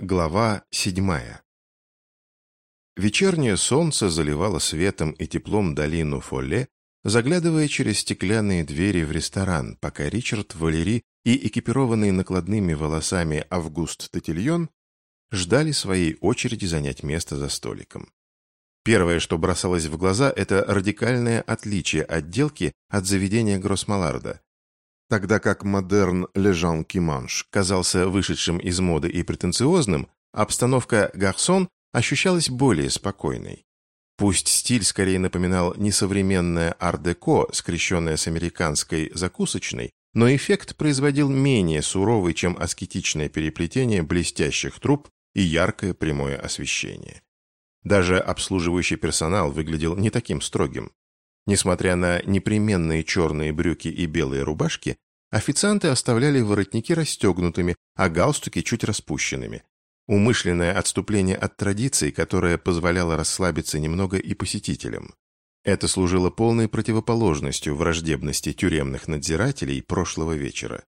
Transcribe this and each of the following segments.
Глава седьмая Вечернее солнце заливало светом и теплом долину Фолле, заглядывая через стеклянные двери в ресторан, пока Ричард, Валери и экипированный накладными волосами Август Татильон ждали своей очереди занять место за столиком. Первое, что бросалось в глаза, это радикальное отличие отделки от заведения Гроссмаларда. Тогда как модерн Лежан Киманш казался вышедшим из моды и претенциозным, обстановка Гарсон ощущалась более спокойной. Пусть стиль скорее напоминал несовременное ар-деко, скрещенное с американской закусочной, но эффект производил менее суровый, чем аскетичное переплетение блестящих труб и яркое прямое освещение. Даже обслуживающий персонал выглядел не таким строгим. Несмотря на непременные черные брюки и белые рубашки, официанты оставляли воротники расстегнутыми, а галстуки чуть распущенными. Умышленное отступление от традиций, которое позволяло расслабиться немного и посетителям. Это служило полной противоположностью враждебности тюремных надзирателей прошлого вечера.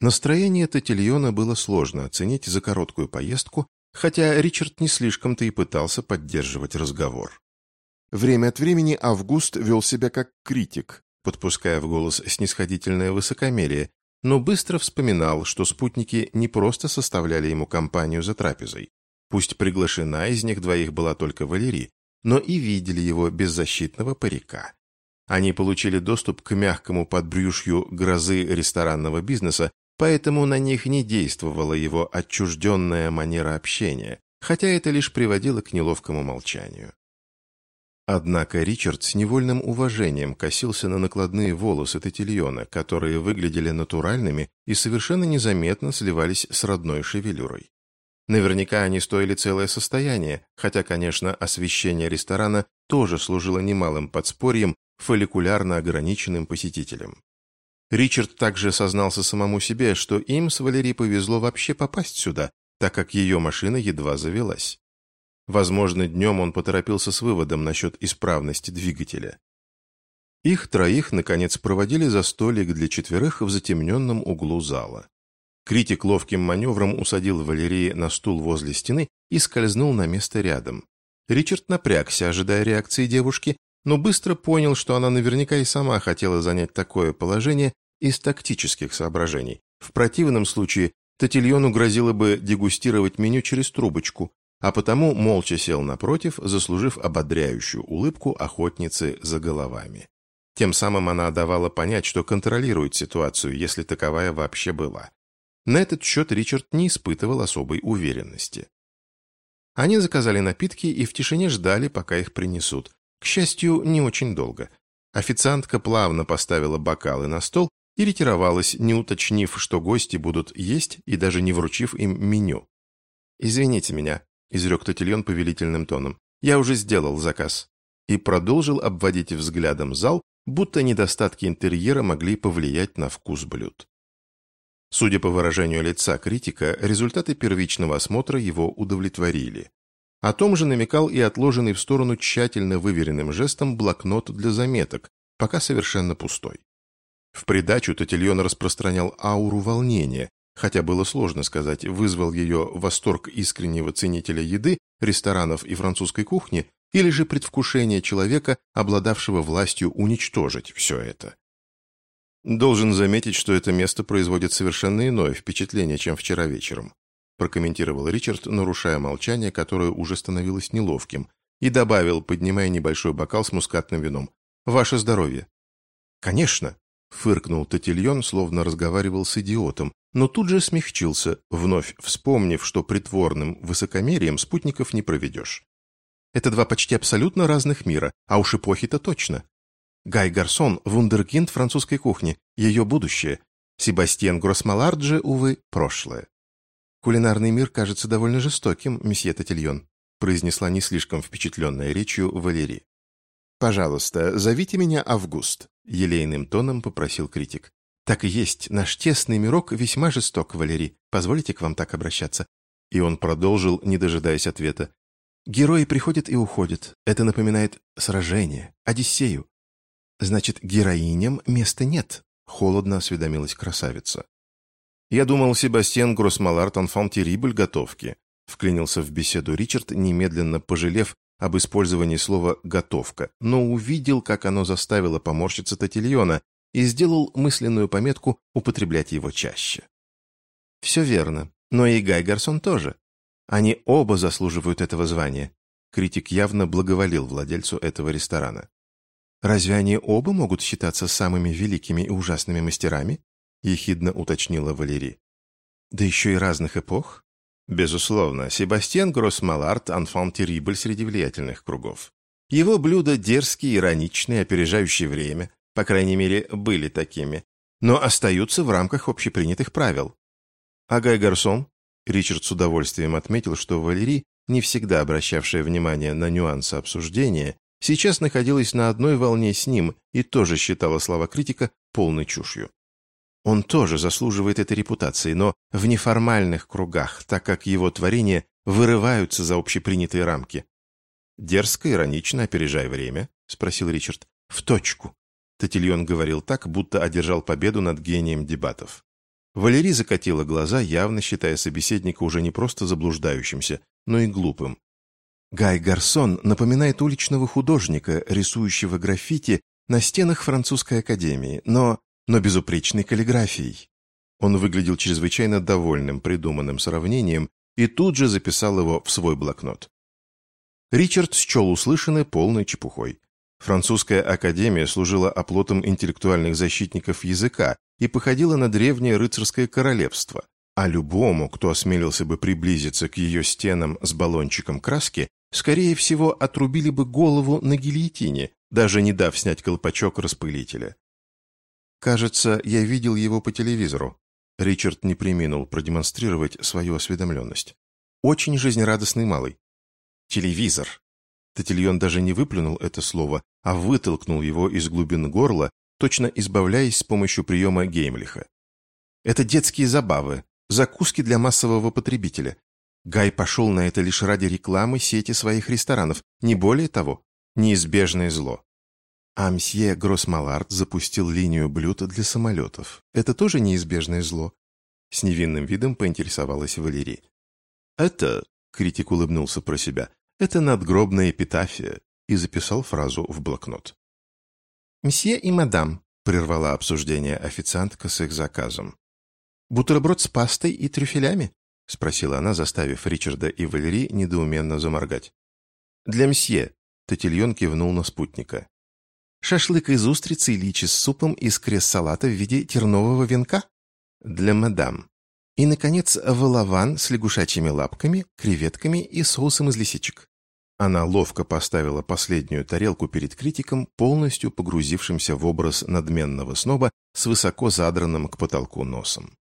Настроение Татильона было сложно оценить за короткую поездку, хотя Ричард не слишком-то и пытался поддерживать разговор. Время от времени Август вел себя как критик, подпуская в голос снисходительное высокомерие, но быстро вспоминал, что спутники не просто составляли ему компанию за трапезой. Пусть приглашена из них двоих была только Валерий, но и видели его беззащитного парика. Они получили доступ к мягкому подбрюшью грозы ресторанного бизнеса, поэтому на них не действовала его отчужденная манера общения, хотя это лишь приводило к неловкому молчанию. Однако Ричард с невольным уважением косился на накладные волосы Татильона, которые выглядели натуральными и совершенно незаметно сливались с родной шевелюрой. Наверняка они стоили целое состояние, хотя, конечно, освещение ресторана тоже служило немалым подспорьем фолликулярно ограниченным посетителям. Ричард также сознался самому себе, что им с Валерией повезло вообще попасть сюда, так как ее машина едва завелась. Возможно, днем он поторопился с выводом насчет исправности двигателя. Их троих, наконец, проводили за столик для четверых в затемненном углу зала. Критик ловким маневром усадил Валерии на стул возле стены и скользнул на место рядом. Ричард напрягся, ожидая реакции девушки, но быстро понял, что она наверняка и сама хотела занять такое положение из тактических соображений. В противном случае Татильону грозило бы дегустировать меню через трубочку, а потому молча сел напротив, заслужив ободряющую улыбку охотницы за головами. Тем самым она давала понять, что контролирует ситуацию, если таковая вообще была. На этот счет Ричард не испытывал особой уверенности. Они заказали напитки и в тишине ждали, пока их принесут. К счастью, не очень долго. Официантка плавно поставила бокалы на стол и ретировалась, не уточнив, что гости будут есть и даже не вручив им меню. «Извините меня», — изрек Татильон повелительным тоном. «Я уже сделал заказ». И продолжил обводить взглядом зал, будто недостатки интерьера могли повлиять на вкус блюд. Судя по выражению лица критика, результаты первичного осмотра его удовлетворили. О том же намекал и отложенный в сторону тщательно выверенным жестом блокнот для заметок, пока совершенно пустой. В придачу Татильон распространял ауру волнения, хотя было сложно сказать, вызвал ее восторг искреннего ценителя еды, ресторанов и французской кухни, или же предвкушение человека, обладавшего властью уничтожить все это. «Должен заметить, что это место производит совершенно иное впечатление, чем вчера вечером», прокомментировал Ричард, нарушая молчание, которое уже становилось неловким, и добавил, поднимая небольшой бокал с мускатным вином. «Ваше здоровье». «Конечно», — фыркнул Татильон, словно разговаривал с идиотом, но тут же смягчился, вновь вспомнив, что притворным высокомерием спутников не проведешь. Это два почти абсолютно разных мира, а уж эпохи-то точно. Гай Гарсон – вундеркинд французской кухни, ее будущее. Себастьян Гроссмалард же, увы, прошлое. «Кулинарный мир кажется довольно жестоким, месье Татильон», произнесла не слишком впечатленная речью Валерий. «Пожалуйста, зовите меня Август», – елейным тоном попросил критик. «Так и есть. Наш тесный мирок весьма жесток, Валерий. Позволите к вам так обращаться?» И он продолжил, не дожидаясь ответа. «Герои приходят и уходят. Это напоминает сражение, Одиссею». «Значит, героиням места нет», — холодно осведомилась красавица. «Я думал, Себастьян Гроссмаларт анфан терибль готовки», вклинился в беседу Ричард, немедленно пожалев об использовании слова «готовка», но увидел, как оно заставило поморщиться Татильона, и сделал мысленную пометку употреблять его чаще. «Все верно, но и Гай Гарсон тоже. Они оба заслуживают этого звания», критик явно благоволил владельцу этого ресторана. «Разве они оба могут считаться самыми великими и ужасными мастерами?» ехидно уточнила Валерий. «Да еще и разных эпох?» Безусловно, Себастьян Гроссмаларт – анфан террибль среди влиятельных кругов. Его блюда дерзкие, ироничные, опережающие время, по крайней мере, были такими, но остаются в рамках общепринятых правил. А Гарсон? Ричард с удовольствием отметил, что Валерий, не всегда обращавшая внимание на нюансы обсуждения, сейчас находилась на одной волне с ним и тоже считала слова критика полной чушью. Он тоже заслуживает этой репутации, но в неформальных кругах, так как его творения вырываются за общепринятые рамки. «Дерзко, иронично, опережая время?» — спросил Ричард. «В точку». Татильон говорил так, будто одержал победу над гением дебатов. Валерий закатила глаза, явно считая собеседника уже не просто заблуждающимся, но и глупым. Гай Гарсон напоминает уличного художника, рисующего граффити на стенах французской академии, но но безупречной каллиграфией. Он выглядел чрезвычайно довольным придуманным сравнением и тут же записал его в свой блокнот. Ричард счел услышанное полной чепухой. Французская академия служила оплотом интеллектуальных защитников языка и походила на древнее рыцарское королевство, а любому, кто осмелился бы приблизиться к ее стенам с баллончиком краски, скорее всего, отрубили бы голову на гильотине, даже не дав снять колпачок распылителя. Кажется, я видел его по телевизору. Ричард не приминул продемонстрировать свою осведомленность. Очень жизнерадостный малый. Телевизор. Татильон даже не выплюнул это слово, а вытолкнул его из глубин горла, точно избавляясь с помощью приема Геймлиха. Это детские забавы, закуски для массового потребителя. Гай пошел на это лишь ради рекламы сети своих ресторанов, не более того, неизбежное зло. А мсье Гроссмалард запустил линию блюд для самолетов. Это тоже неизбежное зло? С невинным видом поинтересовалась Валерий. Это, критик улыбнулся про себя, это надгробная эпитафия и записал фразу в блокнот. «Мсье и мадам», — прервала обсуждение официантка с их заказом. «Бутерброд с пастой и трюфелями?» — спросила она, заставив Ричарда и Валерий недоуменно заморгать. «Для мсье», — Татильон кивнул на спутника шашлык из устрицы и личи с супом из крес-салата в виде тернового венка для мадам. И, наконец, волован с лягушачьими лапками, креветками и соусом из лисичек. Она ловко поставила последнюю тарелку перед критиком, полностью погрузившимся в образ надменного сноба с высоко задранным к потолку носом.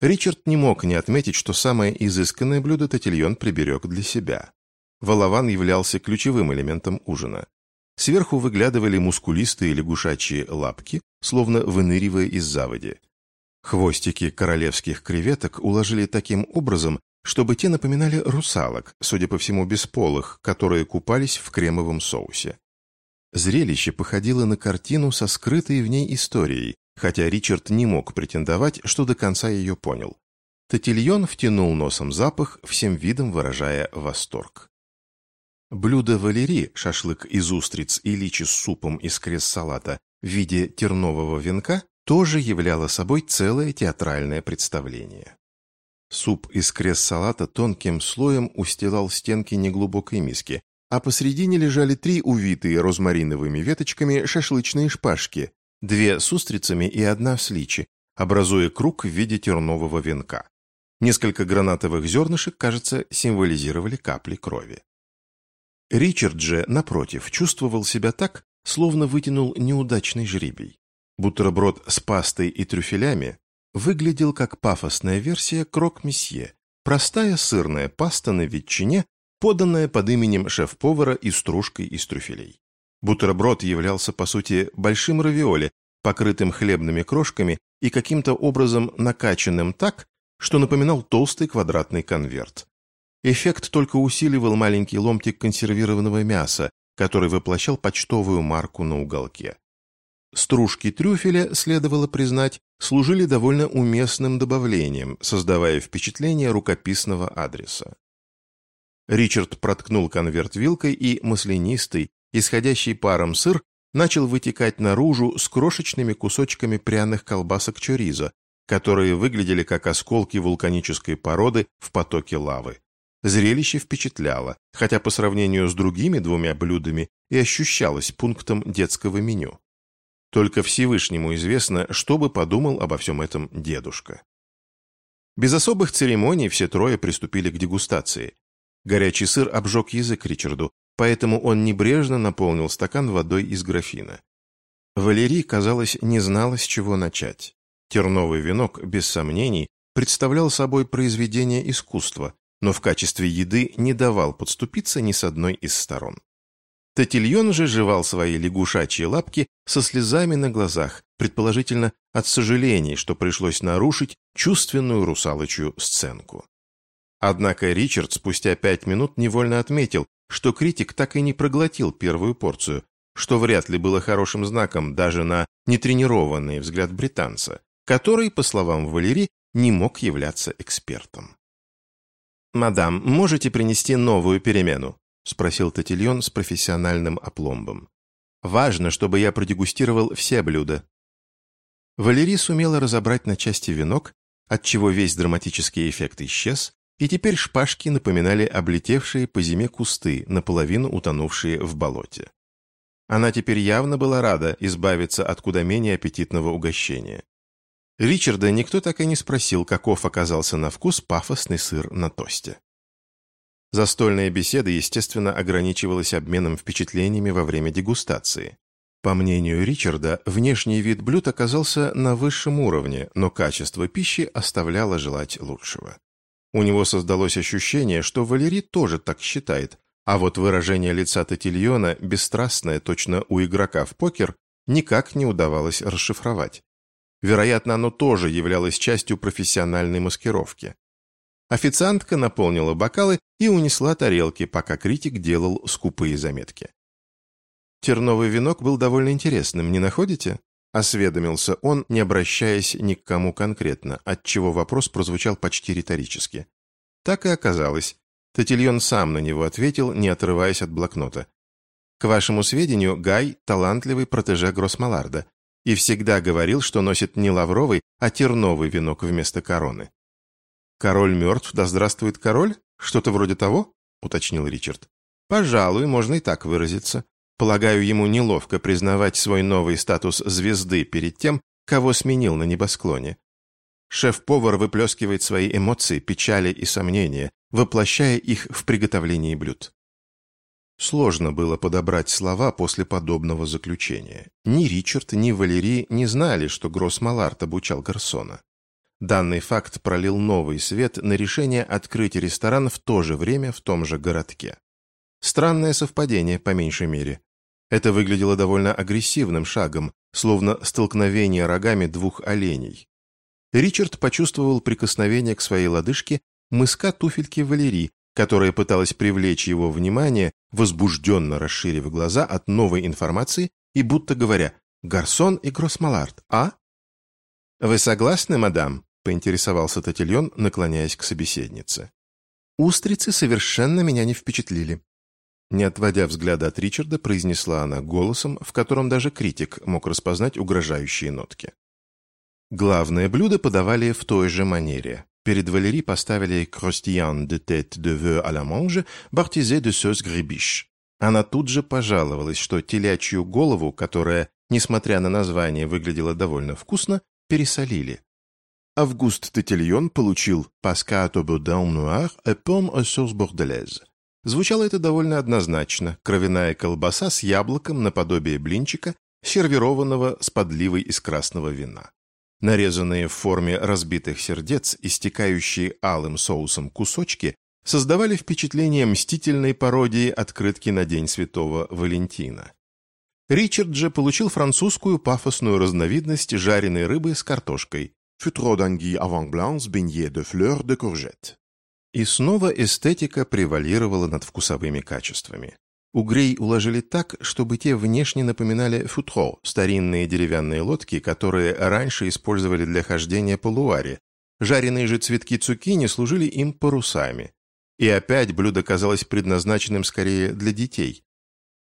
Ричард не мог не отметить, что самое изысканное блюдо Татильон приберег для себя. Волован являлся ключевым элементом ужина. Сверху выглядывали мускулистые лягушачьи лапки, словно выныривая из заводи. Хвостики королевских креветок уложили таким образом, чтобы те напоминали русалок, судя по всему бесполых, которые купались в кремовом соусе. Зрелище походило на картину со скрытой в ней историей, хотя Ричард не мог претендовать, что до конца ее понял. Татильон втянул носом запах, всем видом выражая восторг. Блюдо валери, шашлык из устриц и личи с супом из крес-салата в виде тернового венка, тоже являло собой целое театральное представление. Суп из крес-салата тонким слоем устилал стенки неглубокой миски, а посредине лежали три увитые розмариновыми веточками шашлычные шпажки, две с устрицами и одна с личи, образуя круг в виде тернового венка. Несколько гранатовых зернышек, кажется, символизировали капли крови. Ричард же, напротив, чувствовал себя так, словно вытянул неудачный жребий. Бутерброд с пастой и трюфелями выглядел как пафосная версия крок-месье, простая сырная паста на ветчине, поданная под именем шеф-повара и стружкой из трюфелей. Бутерброд являлся, по сути, большим равиоли, покрытым хлебными крошками и каким-то образом накачанным так, что напоминал толстый квадратный конверт. Эффект только усиливал маленький ломтик консервированного мяса, который воплощал почтовую марку на уголке. Стружки трюфеля, следовало признать, служили довольно уместным добавлением, создавая впечатление рукописного адреса. Ричард проткнул конверт вилкой, и маслянистый, исходящий паром сыр начал вытекать наружу с крошечными кусочками пряных колбасок чориза, которые выглядели как осколки вулканической породы в потоке лавы. Зрелище впечатляло, хотя по сравнению с другими двумя блюдами и ощущалось пунктом детского меню. Только Всевышнему известно, что бы подумал обо всем этом дедушка. Без особых церемоний все трое приступили к дегустации. Горячий сыр обжег язык Ричарду, поэтому он небрежно наполнил стакан водой из графина. Валерий, казалось, не знала, с чего начать. Терновый венок, без сомнений, представлял собой произведение искусства, но в качестве еды не давал подступиться ни с одной из сторон. Татильон же жевал свои лягушачьи лапки со слезами на глазах, предположительно от сожалений, что пришлось нарушить чувственную русалочью сценку. Однако Ричард спустя пять минут невольно отметил, что критик так и не проглотил первую порцию, что вряд ли было хорошим знаком даже на нетренированный взгляд британца, который, по словам Валерии, не мог являться экспертом. «Мадам, можете принести новую перемену?» – спросил Татильон с профессиональным опломбом. «Важно, чтобы я продегустировал все блюда». Валерий сумела разобрать на части венок, отчего весь драматический эффект исчез, и теперь шпажки напоминали облетевшие по зиме кусты, наполовину утонувшие в болоте. Она теперь явно была рада избавиться от куда менее аппетитного угощения. Ричарда никто так и не спросил, каков оказался на вкус пафосный сыр на тосте. Застольная беседа, естественно, ограничивалась обменом впечатлениями во время дегустации. По мнению Ричарда, внешний вид блюд оказался на высшем уровне, но качество пищи оставляло желать лучшего. У него создалось ощущение, что Валерий тоже так считает, а вот выражение лица Татильона, бесстрастное точно у игрока в покер, никак не удавалось расшифровать. Вероятно, оно тоже являлось частью профессиональной маскировки. Официантка наполнила бокалы и унесла тарелки, пока критик делал скупые заметки. Терновый венок был довольно интересным, не находите? Осведомился он, не обращаясь ни к кому конкретно, отчего вопрос прозвучал почти риторически. Так и оказалось. Татильон сам на него ответил, не отрываясь от блокнота. К вашему сведению, Гай – талантливый протеже Гроссмаларда и всегда говорил, что носит не лавровый, а терновый венок вместо короны. «Король мертв, да здравствует король? Что-то вроде того?» — уточнил Ричард. «Пожалуй, можно и так выразиться. Полагаю, ему неловко признавать свой новый статус звезды перед тем, кого сменил на небосклоне. Шеф-повар выплескивает свои эмоции, печали и сомнения, воплощая их в приготовлении блюд. Сложно было подобрать слова после подобного заключения. Ни Ричард, ни Валерий не знали, что Гросс Маларт обучал Гарсона. Данный факт пролил новый свет на решение открыть ресторан в то же время в том же городке. Странное совпадение, по меньшей мере. Это выглядело довольно агрессивным шагом, словно столкновение рогами двух оленей. Ричард почувствовал прикосновение к своей лодыжке мыска туфельки Валерии, которая пыталась привлечь его внимание, возбужденно расширив глаза от новой информации и будто говоря «Гарсон и Гроссмалард, а?» «Вы согласны, мадам?» – поинтересовался Татильон, наклоняясь к собеседнице. «Устрицы совершенно меня не впечатлили». Не отводя взгляда от Ричарда, произнесла она голосом, в котором даже критик мог распознать угрожающие нотки. Главное блюдо подавали в той же манере. Перед Валери поставили «кростиян de tête de veau à la mange, бартизé de sauce гребиш». Она тут же пожаловалась, что телячью голову, которая, несмотря на название, выглядела довольно вкусно, пересолили. Август Тетильон получил «паскато boudin noir et pomme à sauce bordelaise». Звучало это довольно однозначно. Кровяная колбаса с яблоком наподобие блинчика, сервированного с подливой из красного вина. Нарезанные в форме разбитых сердец, истекающие алым соусом кусочки, создавали впечатление мстительной пародии открытки на День Святого Валентина. Ричард же получил французскую пафосную разновидность жареной рыбы с картошкой «Futro d'anguille avant blanc beignet de fleurs de courgette». И снова эстетика превалировала над вкусовыми качествами. Угрей уложили так, чтобы те внешне напоминали футро, старинные деревянные лодки, которые раньше использовали для хождения по луаре. Жареные же цветки цукини служили им парусами. И опять блюдо казалось предназначенным скорее для детей.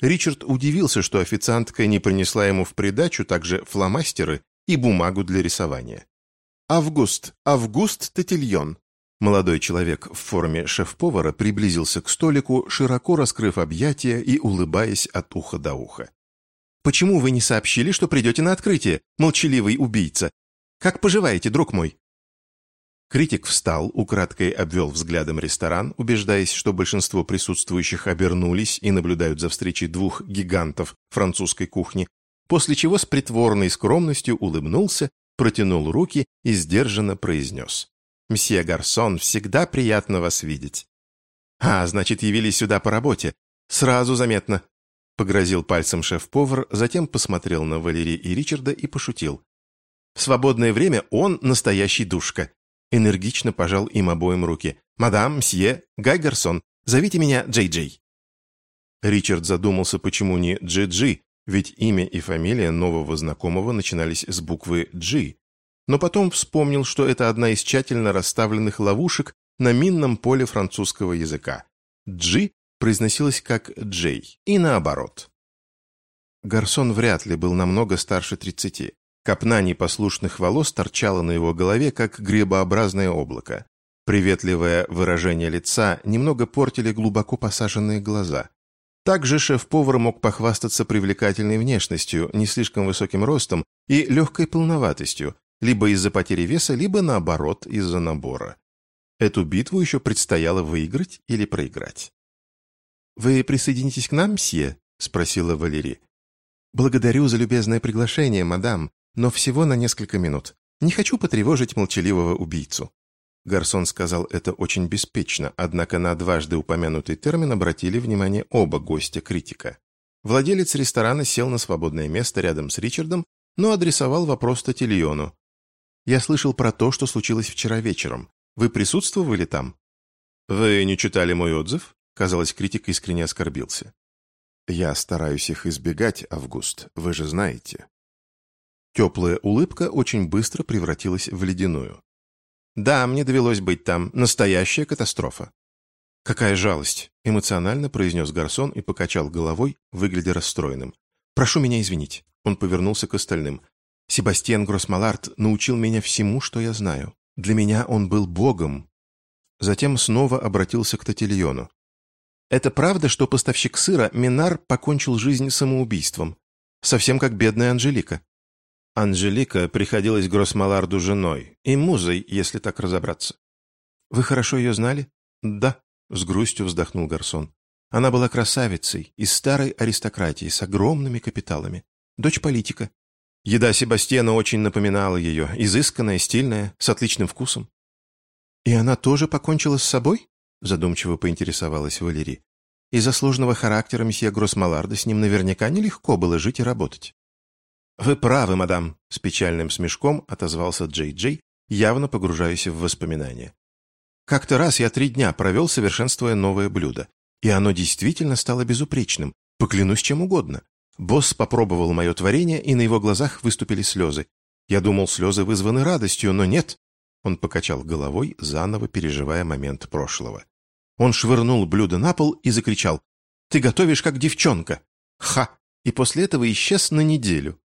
Ричард удивился, что официантка не принесла ему в придачу также фломастеры и бумагу для рисования. «Август! Август Татильон!» Молодой человек в форме шеф-повара приблизился к столику, широко раскрыв объятия и улыбаясь от уха до уха. «Почему вы не сообщили, что придете на открытие, молчаливый убийца? Как поживаете, друг мой?» Критик встал, украдкой обвел взглядом ресторан, убеждаясь, что большинство присутствующих обернулись и наблюдают за встречей двух гигантов французской кухни, после чего с притворной скромностью улыбнулся, протянул руки и сдержанно произнес. «Мсье Гарсон, всегда приятно вас видеть». «А, значит, явились сюда по работе. Сразу заметно». Погрозил пальцем шеф-повар, затем посмотрел на Валерий и Ричарда и пошутил. «В свободное время он настоящий душка». Энергично пожал им обоим руки. «Мадам, мсье, Гай Гарсон, зовите меня Джей-Джей». Ричард задумался, почему не Джи-Джи, ведь имя и фамилия нового знакомого начинались с буквы «Джи», но потом вспомнил, что это одна из тщательно расставленных ловушек на минном поле французского языка. «Джи» произносилось как «Джей» и наоборот. Гарсон вряд ли был намного старше тридцати. Копна непослушных волос торчала на его голове, как грибообразное облако. Приветливое выражение лица немного портили глубоко посаженные глаза. Также шеф-повар мог похвастаться привлекательной внешностью, не слишком высоким ростом и легкой полноватостью, либо из-за потери веса, либо наоборот, из-за набора. Эту битву еще предстояло выиграть или проиграть. «Вы присоединитесь к нам, мсье?» – спросила Валерий. «Благодарю за любезное приглашение, мадам, но всего на несколько минут. Не хочу потревожить молчаливого убийцу». Гарсон сказал это очень беспечно, однако на дважды упомянутый термин обратили внимание оба гостя критика. Владелец ресторана сел на свободное место рядом с Ричардом, но адресовал вопрос Татильону, я слышал про то, что случилось вчера вечером. Вы присутствовали там?» «Вы не читали мой отзыв?» Казалось, критик искренне оскорбился. «Я стараюсь их избегать, Август, вы же знаете». Теплая улыбка очень быстро превратилась в ледяную. «Да, мне довелось быть там. Настоящая катастрофа». «Какая жалость!» – эмоционально произнес Гарсон и покачал головой, выглядя расстроенным. «Прошу меня извинить». Он повернулся к остальным. Себастьян Гроссмаларт научил меня всему, что я знаю. Для меня он был богом. Затем снова обратился к Татильону. Это правда, что поставщик сыра Минар покончил жизнь самоубийством? Совсем как бедная Анжелика. Анжелика приходилась Гроссмаларду женой и музой, если так разобраться. Вы хорошо ее знали? Да, с грустью вздохнул Гарсон. Она была красавицей из старой аристократии с огромными капиталами. Дочь политика. Еда Себастьяна очень напоминала ее, изысканная, стильная, с отличным вкусом. «И она тоже покончила с собой?» задумчиво поинтересовалась Валерий. «Из-за сложного характера месье Гроссмаларда с ним наверняка нелегко было жить и работать». «Вы правы, мадам», — с печальным смешком отозвался Джей Джей, явно погружаясь в воспоминания. «Как-то раз я три дня провел, совершенствуя новое блюдо, и оно действительно стало безупречным, поклянусь чем угодно. Босс попробовал мое творение, и на его глазах выступили слезы. Я думал, слезы вызваны радостью, но нет. Он покачал головой, заново переживая момент прошлого. Он швырнул блюдо на пол и закричал. «Ты готовишь, как девчонка!» «Ха!» И после этого исчез на неделю.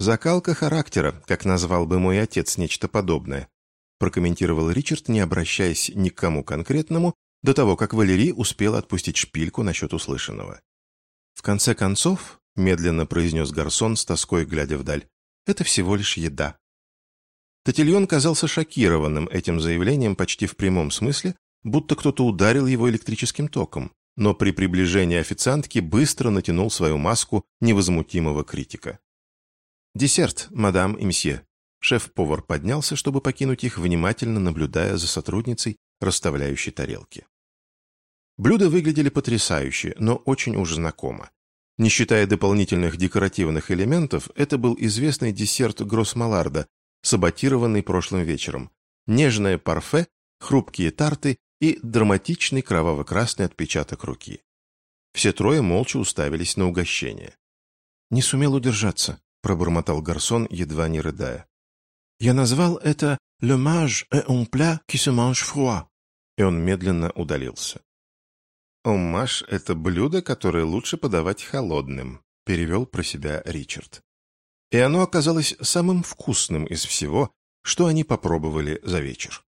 «Закалка характера, как назвал бы мой отец нечто подобное», прокомментировал Ричард, не обращаясь ни к кому конкретному, до того, как Валерий успел отпустить шпильку насчет услышанного. «В конце концов», — медленно произнес Гарсон с тоской, глядя вдаль, — «это всего лишь еда». Татильон казался шокированным этим заявлением почти в прямом смысле, будто кто-то ударил его электрическим током, но при приближении официантки быстро натянул свою маску невозмутимого критика. «Десерт, мадам и мсье». Шеф-повар поднялся, чтобы покинуть их, внимательно наблюдая за сотрудницей, расставляющей тарелки. Блюда выглядели потрясающе, но очень уж знакомо. Не считая дополнительных декоративных элементов, это был известный десерт Гроссмаларда, саботированный прошлым вечером. Нежное парфе, хрупкие тарты и драматичный кроваво-красный отпечаток руки. Все трое молча уставились на угощение. «Не сумел удержаться», — пробормотал гарсон, едва не рыдая. «Я назвал это «le mage est un plat qui se mange froid», и он медленно удалился. «Оммаж — это блюдо, которое лучше подавать холодным», — перевел про себя Ричард. И оно оказалось самым вкусным из всего, что они попробовали за вечер.